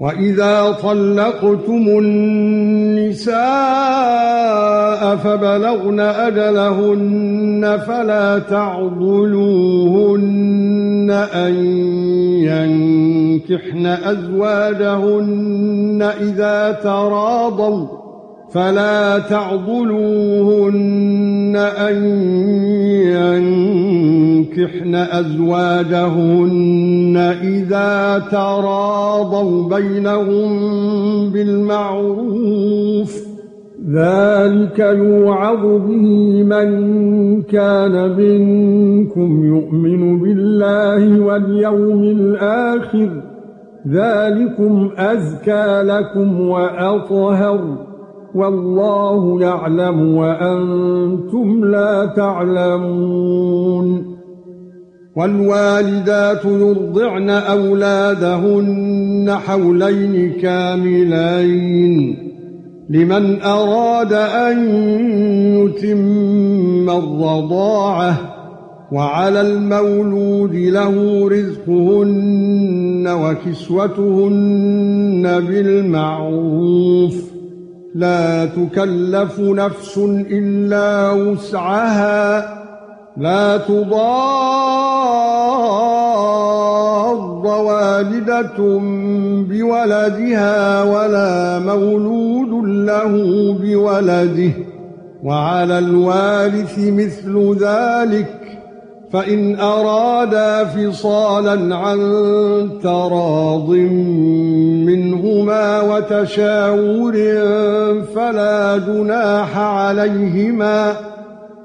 وَإِذَا طَلَّقْتُمُ النِّسَاءَ فَبَلَغْنَ أَجَلَهُنَّ فَلَا تَعْضُلُوهُنَّ أَن يَنكِحْنَ أَزْوَاجَهُنَّ إِذَا تَرَاضَوْا فَلَا تَعْضُلُوهُنَّ أَن ينكحن أزواجهن إذا تراضوا بينهم بالمعروف. ذلك يوعظ به من كان منكم يؤمن بالله واليوم الآخر. ذلكم أزكى لكم وأطهر. والله يعلم وأنتم لا تعلمون. والوالدات يرضعن أولادهن حولين كاملين. لمن أراد أن يتم الرضاعة وعلى المولود له رزقهن وكسوتهن بالمعروف. لا تكلف نفس إلا وسعها. لا تضار والدة بولدها ولا مولود له بولده وعلى الوارث مثل ذلك فإن أرادا فصالا عن تراض منهما وتشاور فلا جناح عليهما